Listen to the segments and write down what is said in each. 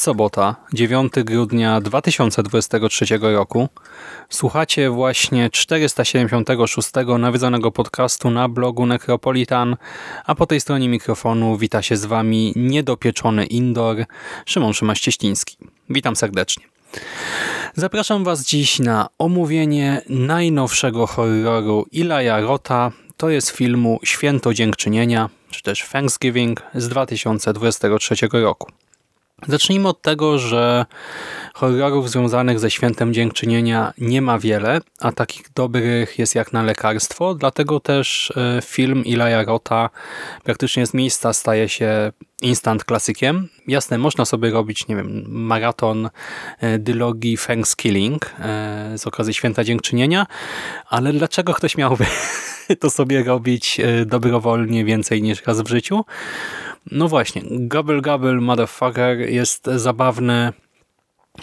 Sobota, 9 grudnia 2023 roku. Słuchacie właśnie 476 nawiedzonego podcastu na blogu Necropolitan, a po tej stronie mikrofonu wita się z Wami niedopieczony indoor Szymon Szymaś-Cieśliński. Witam serdecznie. Zapraszam Was dziś na omówienie najnowszego horroru Ilaja Rota. To jest filmu Święto Dziękczynienia, czy też Thanksgiving z 2023 roku. Zacznijmy od tego, że horrorów związanych ze świętem dziękczynienia nie ma wiele, a takich dobrych jest jak na lekarstwo, dlatego też e, film Ilaja Rota praktycznie z miejsca staje się instant klasykiem. Jasne, można sobie robić, nie wiem, maraton e, dylogii Thanksgiving e, z okazji święta dziękczynienia, ale dlaczego ktoś miałby to sobie robić dobrowolnie więcej niż raz w życiu? No właśnie, Gobble Gobble Motherfucker jest zabawny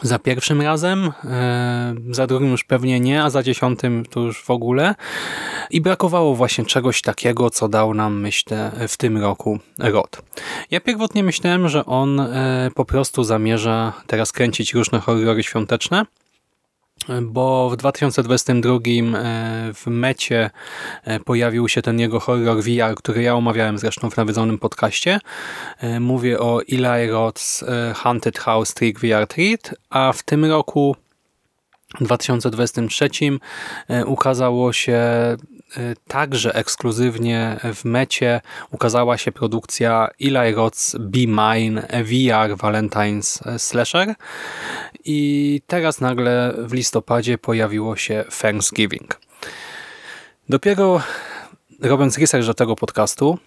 za pierwszym razem, e, za drugim już pewnie nie, a za dziesiątym to już w ogóle. I brakowało właśnie czegoś takiego, co dał nam, myślę, w tym roku Rod. Ja pierwotnie myślałem, że on e, po prostu zamierza teraz kręcić różne horrory świąteczne, bo w 2022 e, w mecie e, pojawił się ten jego horror VR, który ja omawiałem zresztą w nawiedzonym podcaście. E, mówię o Eli Roth's Haunted House Trick VR Treat, a w tym roku w 2023 ukazało się także ekskluzywnie w mecie ukazała się produkcja Eli Roth's Be Mine VR Valentine's Slasher i teraz nagle w listopadzie pojawiło się Thanksgiving. Dopiero robiąc research do tego podcastu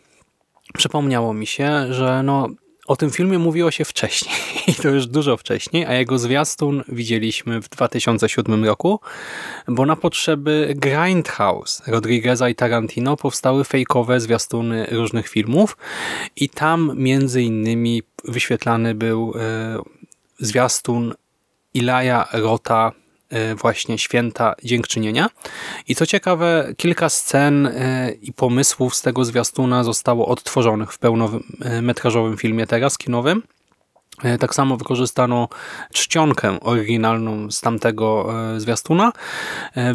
przypomniało mi się, że no o tym filmie mówiło się wcześniej i to już dużo wcześniej, a jego zwiastun widzieliśmy w 2007 roku, bo na potrzeby Grindhouse Rodrigueza i Tarantino powstały fejkowe zwiastuny różnych filmów i tam między innymi wyświetlany był e, zwiastun Ilaja Rota właśnie Święta Dziękczynienia. I co ciekawe, kilka scen e, i pomysłów z tego zwiastuna zostało odtworzonych w pełnometrażowym filmie teraz, kinowym. E, tak samo wykorzystano czcionkę oryginalną z tamtego zwiastuna.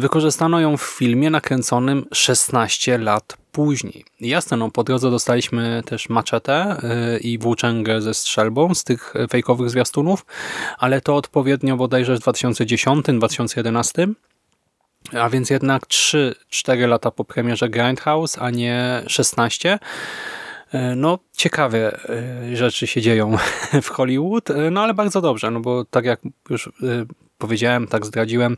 Wykorzystano ją w filmie nakręconym 16 lat później. Jasne, no po drodze dostaliśmy też maczetę i włóczęgę ze strzelbą z tych fejkowych zwiastunów, ale to odpowiednio bodajże w 2010-2011 a więc jednak 3-4 lata po premierze Grindhouse, a nie 16. Y, no, ciekawe y, rzeczy się dzieją w Hollywood, no ale bardzo dobrze, no bo tak jak już powiedziałem, tak zdradziłem,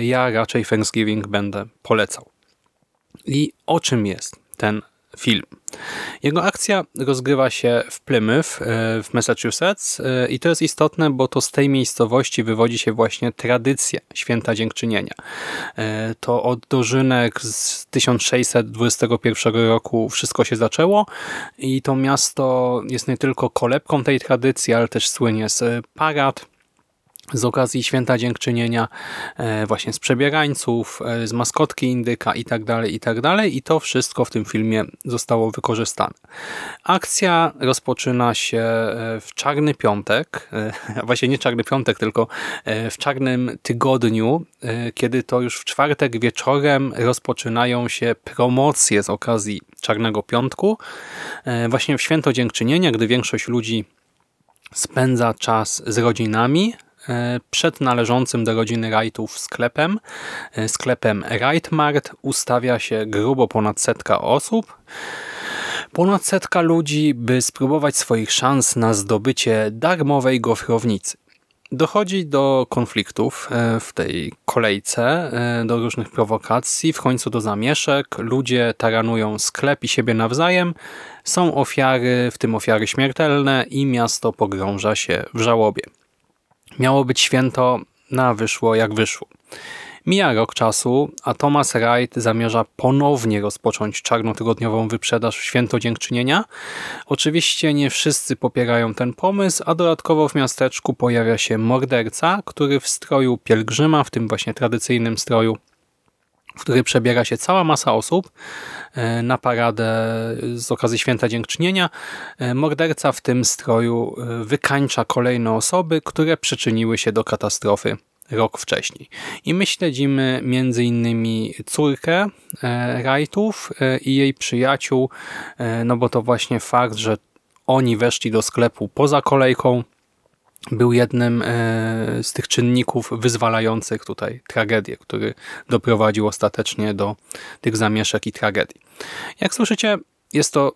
ja raczej Thanksgiving będę polecał. I o czym jest ten film? Jego akcja rozgrywa się w Plymouth e, w Massachusetts e, i to jest istotne, bo to z tej miejscowości wywodzi się właśnie tradycja Święta Dziękczynienia. E, to od dożynek z 1621 roku wszystko się zaczęło i to miasto jest nie tylko kolebką tej tradycji, ale też słynie z parad, z okazji Święta Dziękczynienia e, właśnie z przebierańców, e, z maskotki indyka i tak dalej, i tak dalej. I to wszystko w tym filmie zostało wykorzystane. Akcja rozpoczyna się e, w Czarny Piątek, właśnie nie Czarny Piątek, tylko w Czarnym Tygodniu, kiedy to już w czwartek wieczorem rozpoczynają się promocje z okazji Czarnego Piątku. Właśnie w Święto Dziękczynienia, gdy większość ludzi spędza czas z rodzinami przed należącym do rodziny Wrightów sklepem. E, sklepem Wright ustawia się grubo ponad setka osób. Ponad setka ludzi, by spróbować swoich szans na zdobycie darmowej gofrownicy. Dochodzi do konfliktów e, w tej kolejce, e, do różnych prowokacji, w końcu do zamieszek. Ludzie taranują sklep i siebie nawzajem. Są ofiary, w tym ofiary śmiertelne i miasto pogrąża się w żałobie. Miało być święto, na wyszło jak wyszło. Mija rok czasu, a Thomas Wright zamierza ponownie rozpocząć czarnotygodniową wyprzedaż w Święto Dziękczynienia. Oczywiście nie wszyscy popierają ten pomysł, a dodatkowo w miasteczku pojawia się morderca, który w stroju pielgrzyma, w tym właśnie tradycyjnym stroju w który przebiera się cała masa osób e, na paradę z okazji Święta Dziękczynienia. E, morderca w tym stroju e, wykańcza kolejne osoby, które przyczyniły się do katastrofy rok wcześniej. I my śledzimy między innymi córkę Wrightów i jej przyjaciół, no bo to właśnie fakt, że oni weszli do sklepu poza kolejką, był jednym z tych czynników wyzwalających tutaj tragedię, który doprowadził ostatecznie do tych zamieszek i tragedii. Jak słyszycie, jest to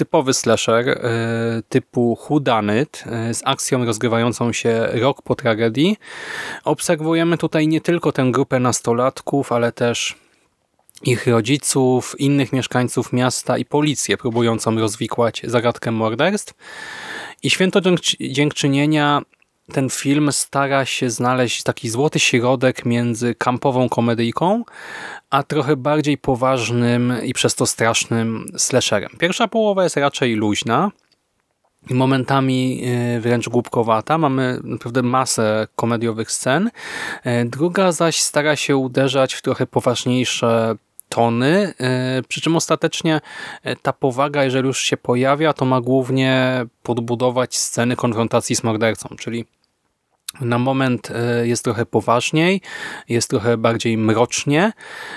typowy slasher e, typu Whodunit e, z akcją rozgrywającą się rok po tragedii. Obserwujemy tutaj nie tylko tę grupę nastolatków, ale też ich rodziców, innych mieszkańców miasta i policję próbującą rozwikłać zagadkę morderstw. I Święto Dziękczynienia ten film stara się znaleźć taki złoty środek między kampową komedyjką, a trochę bardziej poważnym i przez to strasznym slasherem. Pierwsza połowa jest raczej luźna, momentami e, wręcz głupkowata. Mamy naprawdę masę komediowych scen. E, druga zaś stara się uderzać w trochę poważniejsze tony, e, przy czym ostatecznie ta powaga, jeżeli już się pojawia, to ma głównie podbudować sceny konfrontacji z mordercą, czyli na moment e, jest trochę poważniej, jest trochę bardziej mrocznie,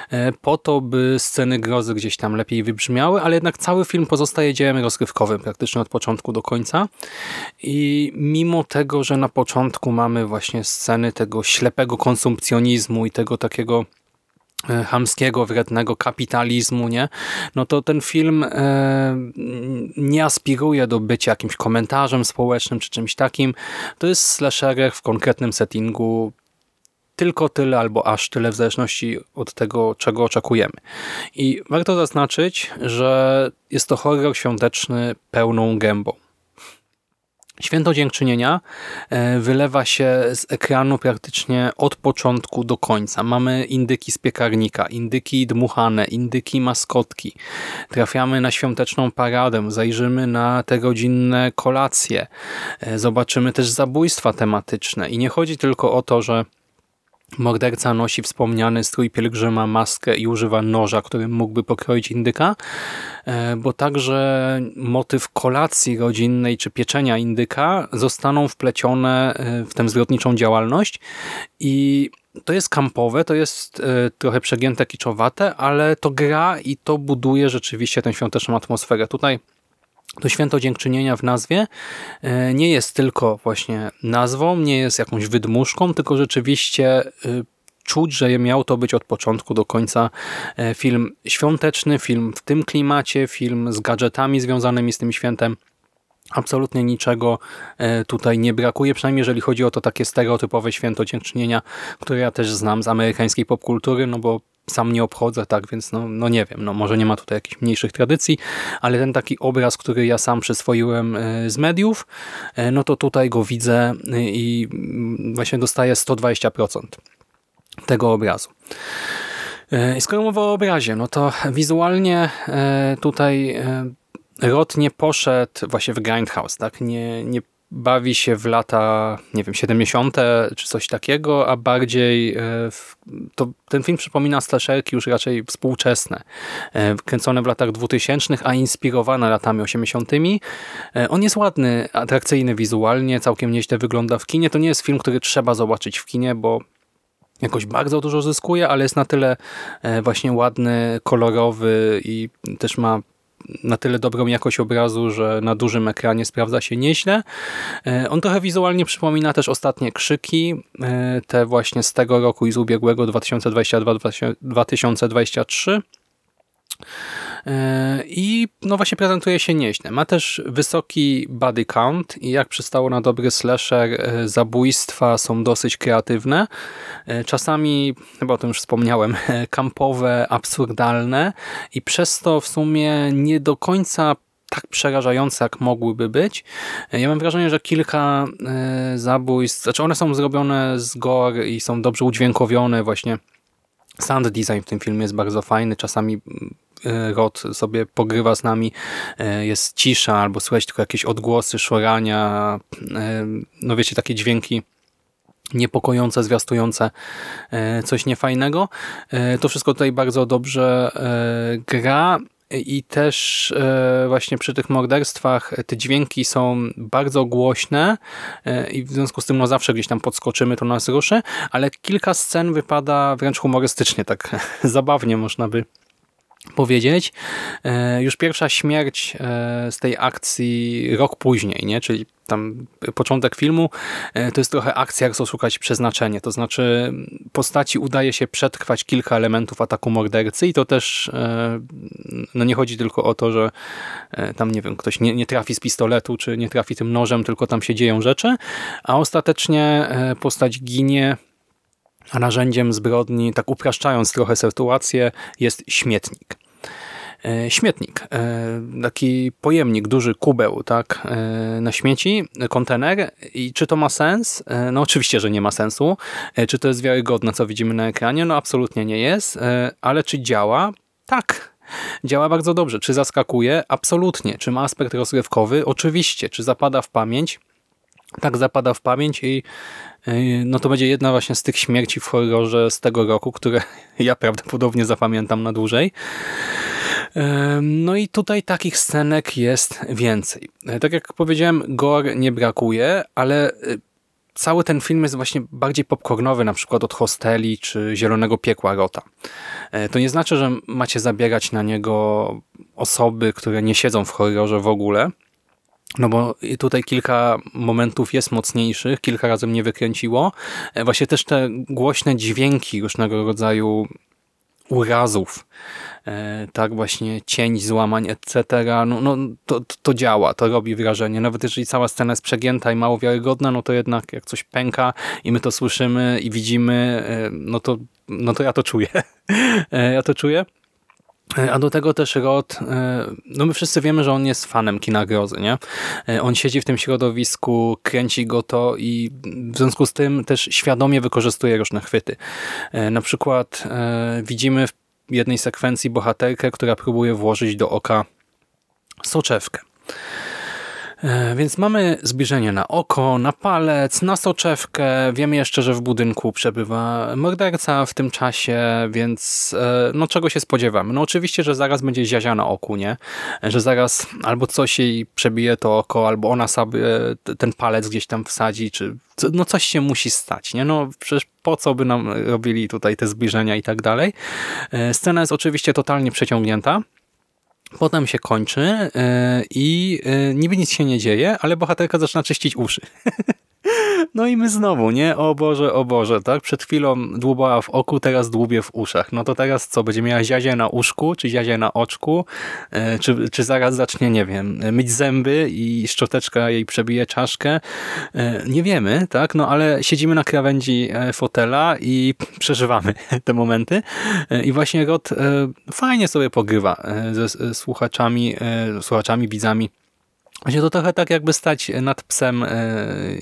e, po to, by sceny grozy gdzieś tam lepiej wybrzmiały, ale jednak cały film pozostaje dziełem rozgrywkowym praktycznie od początku do końca. I mimo tego, że na początku mamy właśnie sceny tego ślepego konsumpcjonizmu i tego takiego E, hamskiego, wrednego kapitalizmu, nie? No to ten film e, nie aspiruje do bycia jakimś komentarzem społecznym czy czymś takim. To jest slasher w konkretnym settingu tylko tyle albo aż tyle w zależności od tego, czego oczekujemy. I warto zaznaczyć, że jest to horror świąteczny pełną gębą. Święto Dziękczynienia e, wylewa się z ekranu praktycznie od początku do końca. Mamy indyki z piekarnika, indyki dmuchane, indyki maskotki. Trafiamy na świąteczną paradę, zajrzymy na te rodzinne kolacje. E, zobaczymy też zabójstwa tematyczne. I nie chodzi tylko o to, że Morderca nosi wspomniany strój pielgrzyma, maskę i używa noża, którym mógłby pokroić indyka, e, bo także motyw kolacji rodzinnej czy pieczenia indyka zostaną wplecione e, w tę zbrodniczą działalność i to jest kampowe, to jest e, trochę przegięte, kiczowate, ale to gra i to buduje rzeczywiście tę świąteczną atmosferę. Tutaj to święto dziękczynienia w nazwie e, nie jest tylko właśnie nazwą, nie jest jakąś wydmuszką, tylko rzeczywiście e, czuć, że miał to być od początku do końca e, film świąteczny, film w tym klimacie, film z gadżetami związanymi z tym świętem. Absolutnie niczego tutaj nie brakuje, przynajmniej jeżeli chodzi o to takie stereotypowe święto dziękczynienia, które ja też znam z amerykańskiej popkultury, no bo sam nie obchodzę, tak, więc no, no nie wiem, no może nie ma tutaj jakichś mniejszych tradycji, ale ten taki obraz, który ja sam przyswoiłem e, z mediów, e, no to tutaj go widzę e, i właśnie dostaję 120% tego obrazu. Skoro mowa o obrazie, no to wizualnie tutaj Rod nie poszedł właśnie w Grindhouse, tak? Nie, nie bawi się w lata, nie wiem, 70. czy coś takiego, a bardziej e, to ten film przypomina slasherki już raczej współczesne, e, kręcone w latach 2000, a inspirowane latami 80. E, on jest ładny, atrakcyjny wizualnie, całkiem nieźle wygląda w kinie. To nie jest film, który trzeba zobaczyć w kinie, bo jakoś bardzo dużo zyskuje, ale jest na tyle właśnie ładny, kolorowy i też ma na tyle dobrą jakość obrazu, że na dużym ekranie sprawdza się nieźle. On trochę wizualnie przypomina też ostatnie Krzyki, te właśnie z tego roku i z ubiegłego 2022-2023. E, I no właśnie prezentuje się nieźle. Ma też wysoki body count i jak przystało na dobry slasher, e, zabójstwa są dosyć kreatywne. E, czasami, chyba o tym już wspomniałem, kampowe, absurdalne i przez to w sumie nie do końca tak przerażające, jak mogłyby być. Ja mam wrażenie, że kilka zabójstw, znaczy one są zrobione z gore i są dobrze udźwiękowione właśnie Sound design w tym filmie jest bardzo fajny. Czasami e, Rod sobie pogrywa z nami, e, jest cisza albo słychać tylko jakieś odgłosy, szorania, e, no wiecie, takie dźwięki niepokojące, zwiastujące coś niefajnego. To wszystko tutaj bardzo dobrze gra i też właśnie przy tych morderstwach te dźwięki są bardzo głośne i w związku z tym no zawsze gdzieś tam podskoczymy, to nas ruszy, ale kilka scen wypada wręcz humorystycznie, tak zabawnie można by powiedzieć. E, już pierwsza śmierć z tej akcji rok później, nie? czyli tam początek filmu, e, to jest trochę akcja, jak szukać przeznaczenie. To znaczy postaci udaje się przetrwać kilka elementów ataku mordercy i to też e, no nie chodzi tylko o to, że e, tam nie wiem, ktoś nie, nie trafi z pistoletu, czy nie trafi tym nożem, tylko tam się dzieją rzeczy, a ostatecznie postać ginie a narzędziem zbrodni, tak upraszczając trochę sytuację, jest śmietnik. E, śmietnik, e, taki pojemnik, duży kubeł tak, e, na śmieci, kontener i czy to ma sens? No oczywiście, że nie ma sensu. Czy to jest wiarygodne, co widzimy na ekranie? No absolutnie nie jest, ale czy działa? Tak, Działa bardzo dobrze. Czy zaskakuje? Absolutnie. Czy ma aspekt rozrywkowy? Oczywiście. Czy zapada w pamięć? Tak zapada w pamięć i no to będzie jedna właśnie z tych śmierci w horrorze z tego roku, które ja prawdopodobnie zapamiętam na dłużej. No i tutaj takich scenek jest więcej. E, tak jak powiedziałem, gore nie brakuje, ale e, cały ten film jest właśnie bardziej popcornowy, na przykład od Hosteli czy Zielonego Piekła Rota. E, to nie znaczy, że macie zabierać na niego osoby, które nie siedzą w horrorze w ogóle, no bo tutaj kilka momentów jest mocniejszych, kilka razy mnie wykręciło. Właśnie też te głośne dźwięki różnego rodzaju urazów, e, tak właśnie cień, złamań, etc. No, no to, to działa, to robi wrażenie. Nawet jeżeli cała scena jest przegięta i mało wiarygodna, no to jednak jak coś pęka i my to słyszymy i widzimy, e, no to, no to ja to czuję. E, ja to czuję. A do tego też Rod, no my wszyscy wiemy, że on jest fanem kina grozy, nie? On siedzi w tym środowisku, kręci go to i w związku z tym też świadomie wykorzystuje różne chwyty. Na przykład widzimy w jednej sekwencji bohaterkę, która próbuje włożyć do oka soczewkę. E, więc mamy zbliżenie na oko, na palec, na soczewkę. Wiemy jeszcze, że w budynku przebywa morderca w tym czasie, więc e, no czego się spodziewamy? No oczywiście, że zaraz będzie ziazia na oku, nie? Że zaraz albo coś jej przebije to oko, albo ona sobie ten palec gdzieś tam wsadzi, czy no coś się musi stać, nie? No przecież po co by nam robili tutaj te zbliżenia i tak dalej. E, scena jest oczywiście totalnie przeciągnięta. Potem się kończy e, i e, niby nic się nie dzieje, ale bohaterka zaczyna czyścić uszy. No i my znowu, nie? O Boże, o Boże, tak? Przed chwilą dłubała w oku, teraz dłubie w uszach. No to teraz co? Będzie miała ziazie na uszku, czy ziazie na oczku? E, czy, czy zaraz zacznie, nie wiem, myć zęby i szczoteczka jej przebije czaszkę? E, nie wiemy, tak? No ale siedzimy na krawędzi e, fotela i przeżywamy te momenty. I właśnie Rod fajnie sobie pogrywa ze słuchaczami, słuchaczami, widzami Właśnie to trochę tak jakby stać nad psem e,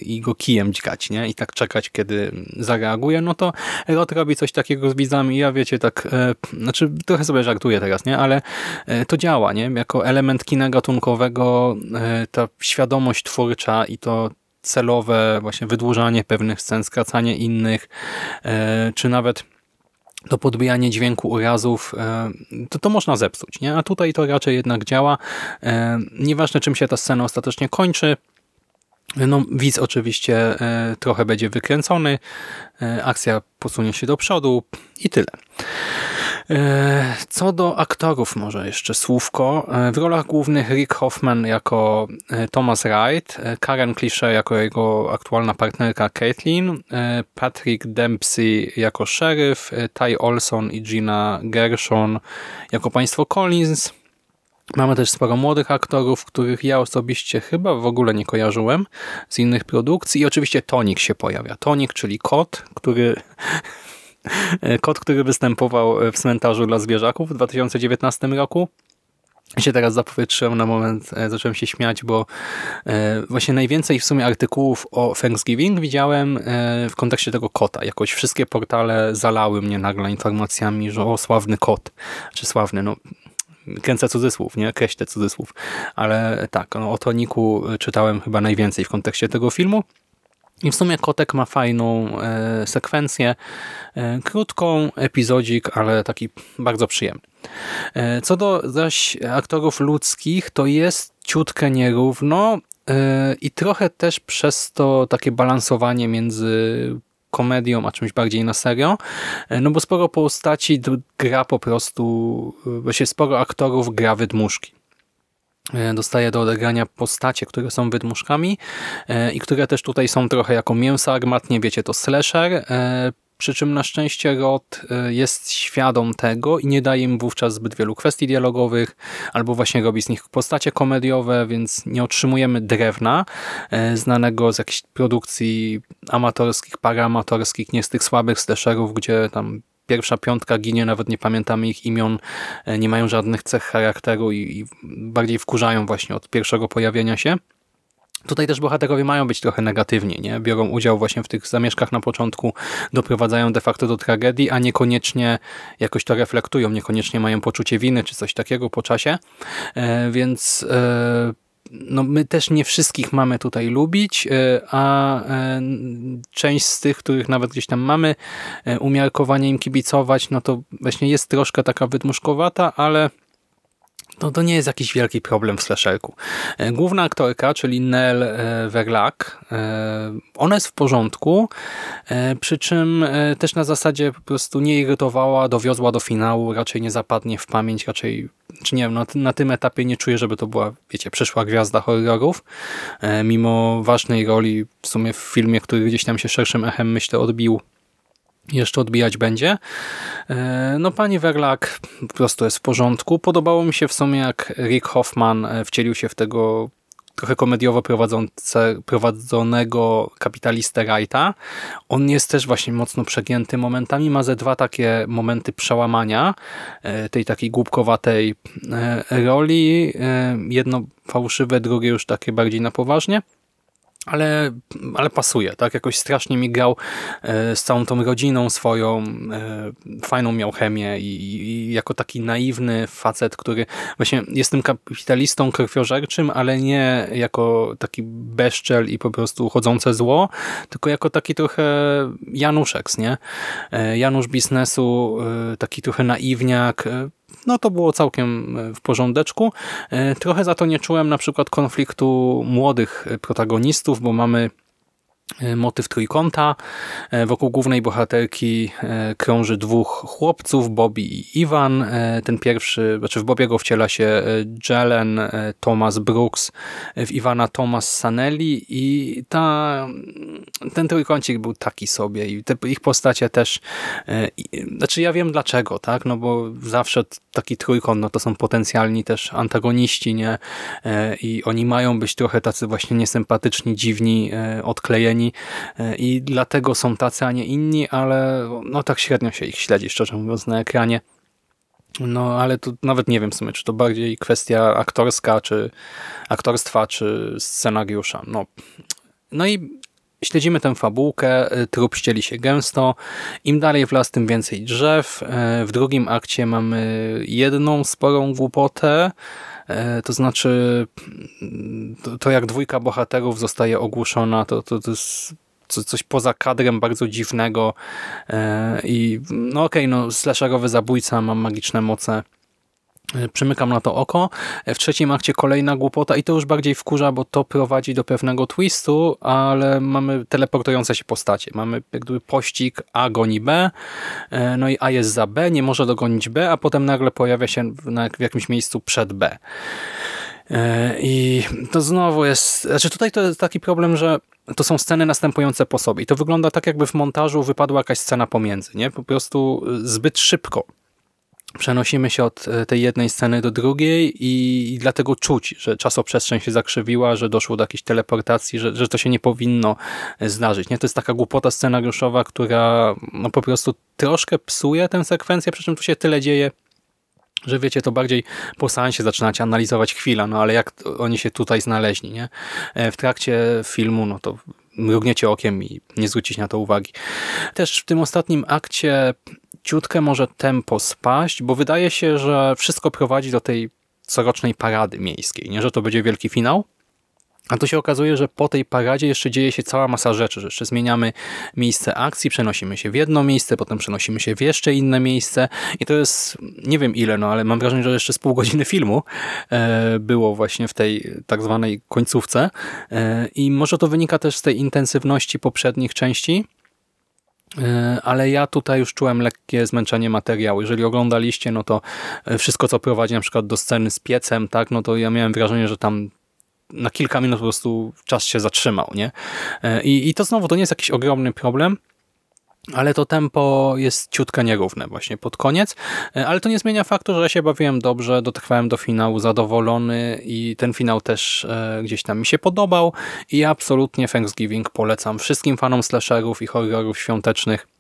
i go kijem dźgać, nie? I tak czekać, kiedy zareaguje, no to Rot robi coś takiego z widzami ja wiecie, tak, e, znaczy trochę sobie żartuję teraz, nie? Ale e, to działa, nie? Jako element kina gatunkowego ta świadomość twórcza i to celowe właśnie wydłużanie pewnych scen, skracanie innych, czy nawet to podbijanie dźwięku urazów, e, to, to można zepsuć, nie? A tutaj to raczej jednak działa. E, nieważne czym się ta scena ostatecznie kończy, no, widz oczywiście e, trochę będzie wykręcony, akcja posunie się do przodu i tyle. E, co do aktorów może jeszcze słówko. E, w rolach głównych Rick Hoffman jako e, Thomas Wright, Karen Clichet jako jego aktualna partnerka Caitlin, Patrick Dempsey jako szeryf, Ty Olson i Gina Gershon jako państwo Collins. Mamy też sporo młodych aktorów, których ja osobiście chyba w ogóle nie kojarzyłem z innych produkcji i oczywiście Tonik się pojawia. Tonik, czyli kot, który Kot, który występował w cmentarzu dla zwierzaków w 2019 roku. Się teraz zapowietrzyłem na moment, e, zacząłem się śmiać, bo e, właśnie najwięcej w sumie artykułów o Thanksgiving widziałem e, w kontekście tego kota. Jakoś wszystkie portale zalały mnie nagle informacjami, że o, sławny kot. Czy sławny, no kręcę cudzysłów, nie? Kreślę cudzysłów. Ale tak, no, o Toniku czytałem chyba najwięcej w kontekście tego filmu. I w sumie Kotek ma fajną e, sekwencję, e, krótką, epizodzik, ale taki bardzo przyjemny. E, co do zaś aktorów ludzkich, to jest ciutkę nierówno e, i trochę też przez to takie balansowanie między komedią, a czymś bardziej na serio, e, no bo sporo postaci gra po prostu, właśnie sporo aktorów gra wydmuszki. E, dostaje do odegrania postacie, które są wydmuszkami e, i które też tutaj są trochę jako mięsa armatnie, wiecie, to slasher, e, przy czym na szczęście Rod jest świadom tego i nie daje im wówczas zbyt wielu kwestii dialogowych, albo właśnie robi z nich postacie komediowe, więc nie otrzymujemy drewna znanego z jakichś produkcji amatorskich, paraamatorskich, nie z tych słabych slasherów, gdzie tam pierwsza piątka ginie, nawet nie pamiętamy ich imion, e, nie mają żadnych cech charakteru i, i bardziej wkurzają właśnie od pierwszego pojawienia się. Tutaj też bohaterowie mają być trochę negatywni, nie? biorą udział właśnie w tych zamieszkach na początku, doprowadzają de facto do tragedii, a niekoniecznie jakoś to reflektują, niekoniecznie mają poczucie winy czy coś takiego po czasie, e, więc e, no my też nie wszystkich mamy tutaj lubić, e, a e, część z tych, których nawet gdzieś tam mamy e, umiarkowanie im kibicować, no to właśnie jest troszkę taka wydmuszkowata, ale no to nie jest jakiś wielki problem w slasherku. E, główna aktorka, czyli Nell e, Verlak, e, ona jest w porządku, przy czym też na zasadzie po prostu nie irytowała, dowiozła do finału, raczej nie zapadnie w pamięć, raczej, czy nie wiem, na, na tym etapie nie czuję, żeby to była, wiecie, przyszła gwiazda horrorów, mimo ważnej roli w sumie w filmie, który gdzieś tam się szerszym echem, myślę, odbił jeszcze odbijać będzie. E, no pani Werlak po prostu jest w porządku. Podobało mi się w sumie jak Rick Hoffman e, wcielił się w tego trochę komediowo prowadzonego kapitalistę Wrighta. On jest też właśnie mocno przegięty momentami. Ma ze dwa takie momenty przełamania e, tej takiej głupkowatej roli. Jedno fałszywe, drugie już takie bardziej na poważnie ale, ale pasuje, tak? Jakoś strasznie migał e, z całą tą rodziną swoją, e, fajną miał chemię i, i, jako taki naiwny facet, który właśnie jest tym kapitalistą krwiożerczym, ale nie jako taki bezczel i po prostu chodzące zło, tylko jako taki trochę Januszek, nie? E, Janusz biznesu, taki trochę naiwniak, no to było całkiem e, w porządeczku. E, trochę za to nie czułem na przykład konfliktu młodych protagonistów, bo mamy motyw trójkąta. E, wokół głównej bohaterki e, krąży dwóch chłopców, Bobby i Iwan. Ten pierwszy, znaczy w Bobiego wciela się Jelen Thomas Brooks, w Iwana Thomas Sanelli i ta, ten trójkącik był taki sobie i te ich postacie też, znaczy ja wiem dlaczego, tak, no bo zawsze taki trójkąt, no to są potencjalni też antagoniści, nie, i oni mają być trochę tacy właśnie niesympatyczni, dziwni, odklejeni E, i dlatego są tacy, a nie inni, ale no tak średnio się ich śledzi, szczerze mówiąc, na ekranie. No, ale tu nawet nie wiem w sumie, czy to bardziej kwestia aktorska, czy aktorstwa, czy scenariusza. No, no i śledzimy tę fabułkę, e, trup ścieli się gęsto. Im dalej w las, tym więcej drzew. E, w drugim akcie mamy jedną sporą głupotę, to znaczy to, jak dwójka bohaterów zostaje ogłuszona, to, to, to jest coś poza kadrem bardzo dziwnego. I no okej, okay, no slasherowy zabójca ma magiczne moce. E, przymykam na to oko. E, w trzecim akcie kolejna głupota i to już bardziej wkurza, bo to prowadzi do pewnego twistu, ale mamy teleportujące się postacie. Mamy jakby pościg A goni B, e, no i A jest za B, nie może dogonić B, a potem nagle pojawia się w jakimś miejscu przed B. I to znowu jest... Znaczy tutaj to jest taki problem, że to są sceny następujące po sobie. I to wygląda tak, jakby w montażu wypadła jakaś scena pomiędzy. nie? Po prostu zbyt szybko przenosimy się od e, tej jednej sceny do drugiej i, dlatego czuć, że czasoprzestrzeń się zakrzywiła, że doszło do jakiejś teleportacji, że, że to się nie powinno e, zdarzyć. Nie? To jest taka głupota scenariuszowa, która no, po prostu troszkę psuje tę sekwencję, przy czym tu się tyle dzieje, że wiecie, to bardziej po seansie zaczynacie analizować chwilę, no ale jak oni się tutaj znaleźli, nie? E, w trakcie filmu, no to mrugniecie okiem i nie zwrócić na to uwagi. Też w tym ostatnim akcie ciutkę może tempo spaść, bo wydaje się, że wszystko prowadzi do tej corocznej parady miejskiej, nie? że to będzie wielki finał. A tu się okazuje, że po tej paradzie jeszcze dzieje się cała masa rzeczy, że jeszcze zmieniamy miejsce akcji, przenosimy się w jedno miejsce, potem przenosimy się w jeszcze inne miejsce i to jest, nie wiem ile, no ale mam wrażenie, że jeszcze z pół godziny filmu e, było właśnie w tej tak zwanej końcówce e, i może to wynika też z tej intensywności poprzednich części, ale ja tutaj już czułem lekkie zmęczenie materiału. Jeżeli oglądaliście, no to e, wszystko, co prowadzi na przykład do sceny z piecem, tak, no to ja miałem wrażenie, że tam na kilka minut po prostu czas się zatrzymał, nie? E, I, i to znowu, to nie jest jakiś ogromny problem, ale to tempo jest ciutkę nierówne właśnie pod koniec, e, ale to nie zmienia faktu, że ja się bawiłem dobrze, dotrwałem do finału zadowolony i ten finał też e, gdzieś tam mi się podobał i absolutnie Thanksgiving polecam wszystkim fanom slasherów i horrorów świątecznych.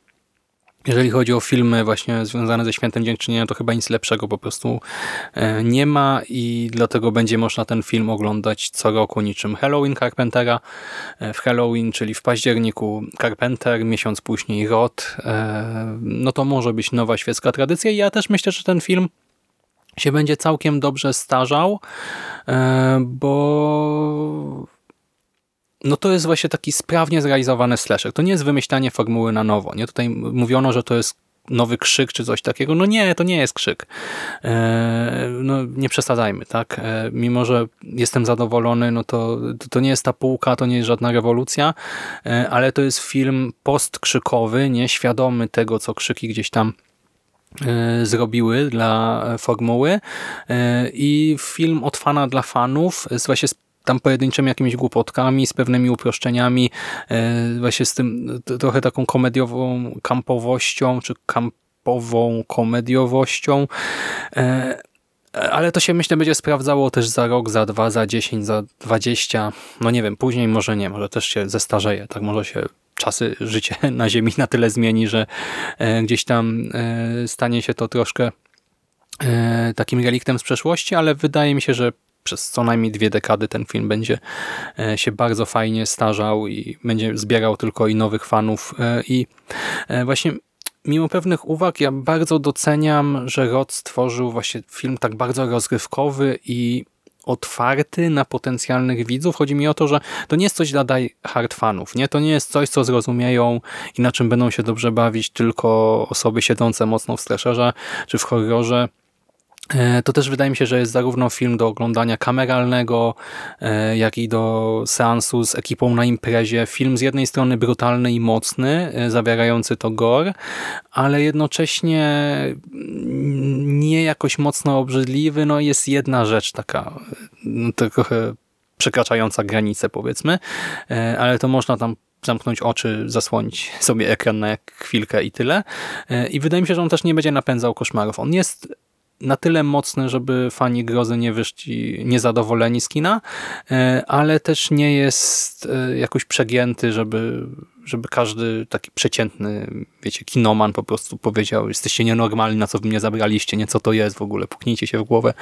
Jeżeli chodzi o filmy właśnie związane ze Świętem Dziękczynienia, to chyba nic lepszego po prostu e, nie ma i dlatego będzie można ten film oglądać co roku niczym Halloween Carpentera. E, w Halloween, czyli w październiku Carpenter, miesiąc później Rod. E, no to może być nowa świecka tradycja i ja też myślę, że ten film się będzie całkiem dobrze starzał, bo no to jest właśnie taki sprawnie zrealizowany slasher. To nie jest wymyślanie formuły na nowo. Nie? Tutaj mówiono, że to jest nowy krzyk czy coś takiego. No nie, to nie jest krzyk. E, no nie przesadzajmy, tak? E, mimo, że jestem zadowolony, no to, to nie jest ta półka, to nie jest żadna rewolucja, e, ale to jest film postkrzykowy, nieświadomy tego, co krzyki gdzieś tam zrobiły dla formuły i film od fana dla fanów z właśnie tam pojedynczymi jakimiś głupotkami, z pewnymi uproszczeniami, e, właśnie z tym trochę taką komediową kampowością, czy kampową komediowością. E, ale to się myślę będzie sprawdzało też za rok, za dwa, za dziesięć, za dwadzieścia. No nie wiem, później może nie, może też się zestarzeje, tak może się czasy, życie na ziemi na tyle zmieni, że e, gdzieś tam stanie się to troszkę takim reliktem z przeszłości, ale wydaje mi się, że przez co najmniej dwie dekady ten film będzie e, się bardzo fajnie starzał i będzie zbierał tylko i nowych fanów. E, I e, właśnie mimo pewnych uwag ja bardzo doceniam, że Rod stworzył właśnie film tak bardzo rozrywkowy i otwarty na potencjalnych widzów. Chodzi mi o to, że to nie jest coś dla hard fanów. Nie? To nie jest coś, co zrozumieją i na czym będą się dobrze bawić tylko osoby siedzące mocno w slasherze czy w horrorze to też wydaje mi się, że jest zarówno film do oglądania kameralnego, e, jak i do seansu z ekipą na imprezie. Film z jednej strony brutalny i mocny, e, zawierający to gore, ale jednocześnie nie jakoś mocno obrzydliwy. No jest jedna rzecz taka no, trochę przekraczająca granicę powiedzmy, ale to można tam zamknąć oczy, zasłonić sobie ekran na chwilkę i tyle. I wydaje mi się, że on też nie będzie napędzał koszmarów. On jest na tyle mocny, żeby fani grozy nie wyszli niezadowoleni z kina, e, ale też nie jest e, jakoś przegięty, żeby, żeby każdy taki przeciętny, wiecie, kinoman po prostu powiedział, jesteście nienormalni, na co wy mnie zabraliście, nie co to jest w ogóle, puknijcie się w głowę.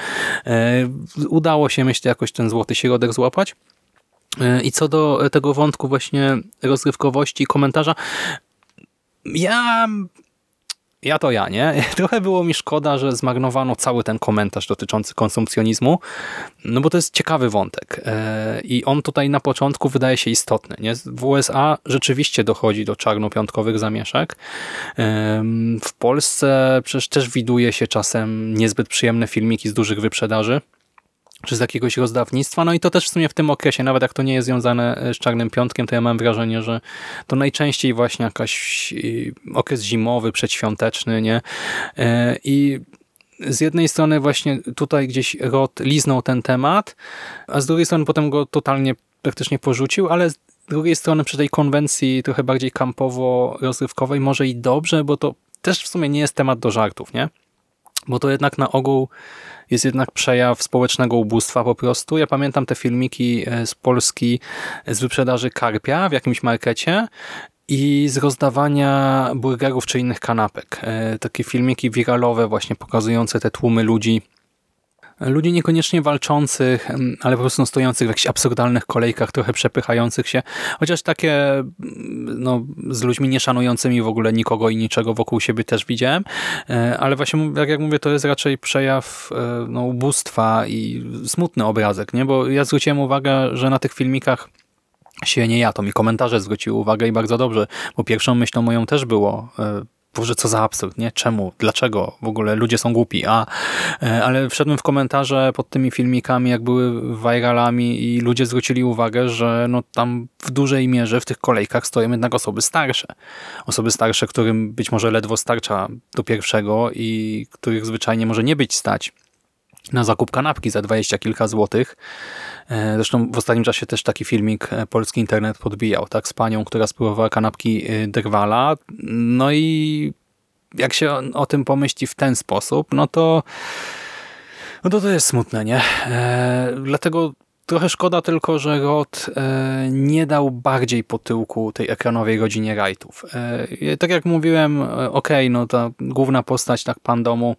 E, udało się, myślę, jakoś ten złoty środek złapać. I co do tego wątku właśnie rozrywkowości i komentarza, ja ja to ja, nie? Trochę było mi szkoda, że zmarnowano cały ten komentarz dotyczący konsumpcjonizmu, no bo to jest ciekawy wątek e, i on tutaj na początku wydaje się istotny, nie? W USA rzeczywiście dochodzi do czarnopiątkowych zamieszek. W Polsce przecież też widuje się czasem niezbyt przyjemne filmiki z dużych wyprzedaży, czy z jakiegoś rozdawnictwa. No i to też w sumie w tym okresie, nawet jak to nie jest związane e, z Czarnym Piątkiem, to ja mam wrażenie, że to najczęściej właśnie jakaś e, okres zimowy, przedświąteczny, nie? E, I z jednej strony właśnie tutaj gdzieś Rod liznął ten temat, a z drugiej strony potem go totalnie praktycznie porzucił, ale z drugiej strony przy tej konwencji trochę bardziej kampowo-rozrywkowej może i dobrze, bo to też w sumie nie jest temat do żartów, nie? Bo to jednak na ogół jest jednak przejaw społecznego ubóstwa po prostu. Ja pamiętam te filmiki e, z Polski z wyprzedaży karpia w jakimś markecie i z rozdawania burgerów czy innych kanapek. E, takie filmiki wiralowe właśnie pokazujące te tłumy ludzi ludzi niekoniecznie walczących, ale po prostu stojących w jakichś absurdalnych kolejkach, trochę przepychających się, chociaż takie no, z ludźmi nieszanującymi w ogóle nikogo i niczego wokół siebie też widziałem, e, ale właśnie jak, jak mówię, to jest raczej przejaw e, no, ubóstwa i smutny obrazek, nie? bo ja zwróciłem uwagę, że na tych filmikach się nie ja, to mi komentarze zwróciły uwagę i bardzo dobrze, bo pierwszą myślą moją też było e, Boże, co za absurd, nie? Czemu? Dlaczego? W ogóle ludzie są głupi. A, e, ale wszedłem w komentarze pod tymi filmikami, jak były viralami i ludzie zwrócili uwagę, że no tam w dużej mierze w tych kolejkach stoją jednak osoby starsze. Osoby starsze, którym być może ledwo starcza do pierwszego i których zwyczajnie może nie być stać na zakup kanapki za dwadzieścia kilka złotych. E, zresztą w ostatnim czasie też taki filmik e, polski internet podbijał, tak, z panią, która spróbowała kanapki e, drwala. No i jak się o tym pomyśli w ten sposób, no to no to, to jest smutne, nie? E, dlatego trochę szkoda tylko, że Rod e, nie dał bardziej po tyłku tej ekranowej rodzinie Wrightów. E, tak jak mówiłem, okay, no ta główna postać, tak pan domu,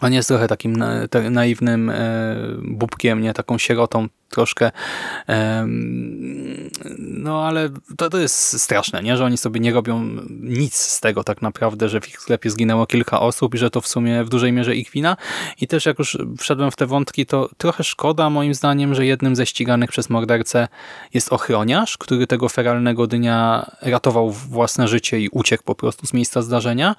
on jest trochę takim naiwnym e, bubkiem, nie? Taką sierotą troszkę. No ale to, to jest straszne, nie? że oni sobie nie robią nic z tego tak naprawdę, że w ich sklepie zginęło kilka osób i że to w sumie w dużej mierze ich wina. I też jak już wszedłem w te wątki, to trochę szkoda moim zdaniem, że jednym ze ściganych przez mordercę jest ochroniarz, który tego feralnego dnia ratował własne życie i uciekł po prostu z miejsca zdarzenia.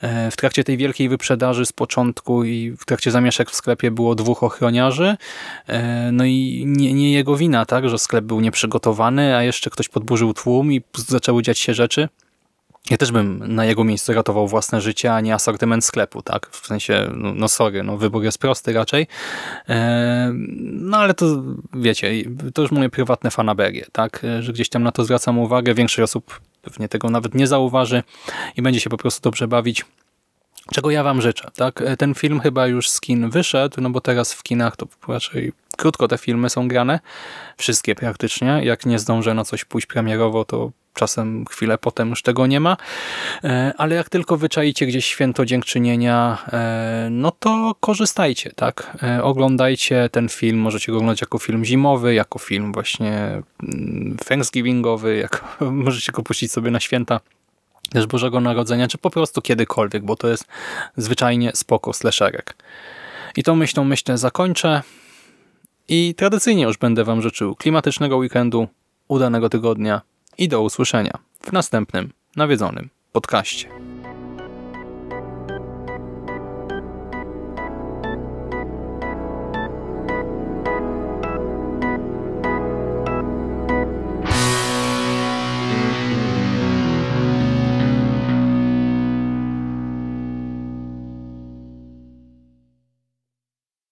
E, w trakcie tej wielkiej wyprzedaży z początku i w trakcie zamieszek w sklepie było dwóch ochroniarzy. E, no i nie, nie jego wina, tak, że sklep był nieprzygotowany, a jeszcze ktoś podburzył tłum i zaczęły dziać się rzeczy. Ja też bym na jego miejscu ratował własne życie, a nie asortyment sklepu, tak? W sensie, no, no sorry, no wybór jest prosty raczej. Eee, no ale to, wiecie, to już moje prywatne fanaberie, tak? Że gdzieś tam na to zwracam uwagę. Większość osób pewnie tego nawet nie zauważy i będzie się po prostu dobrze bawić. Czego ja wam życzę, tak? Ten film chyba już z kin wyszedł, no bo teraz w kinach to raczej krótko te filmy są grane. Wszystkie praktycznie. Jak nie zdążę na coś pójść premierowo, to czasem chwilę potem już tego nie ma. E, ale jak tylko wyczaicie gdzieś święto dziękczynienia, e, no to korzystajcie, tak? E, oglądajcie ten film, możecie go oglądać jako film zimowy, jako film właśnie mm, thanksgivingowy, jako, możecie go puścić sobie na święta też Bożego Narodzenia, czy po prostu kiedykolwiek, bo to jest zwyczajnie spoko slasherek. I tą myślą myślę zakończę i tradycyjnie już będę Wam życzył klimatycznego weekendu, udanego tygodnia i do usłyszenia w następnym nawiedzonym podcaście.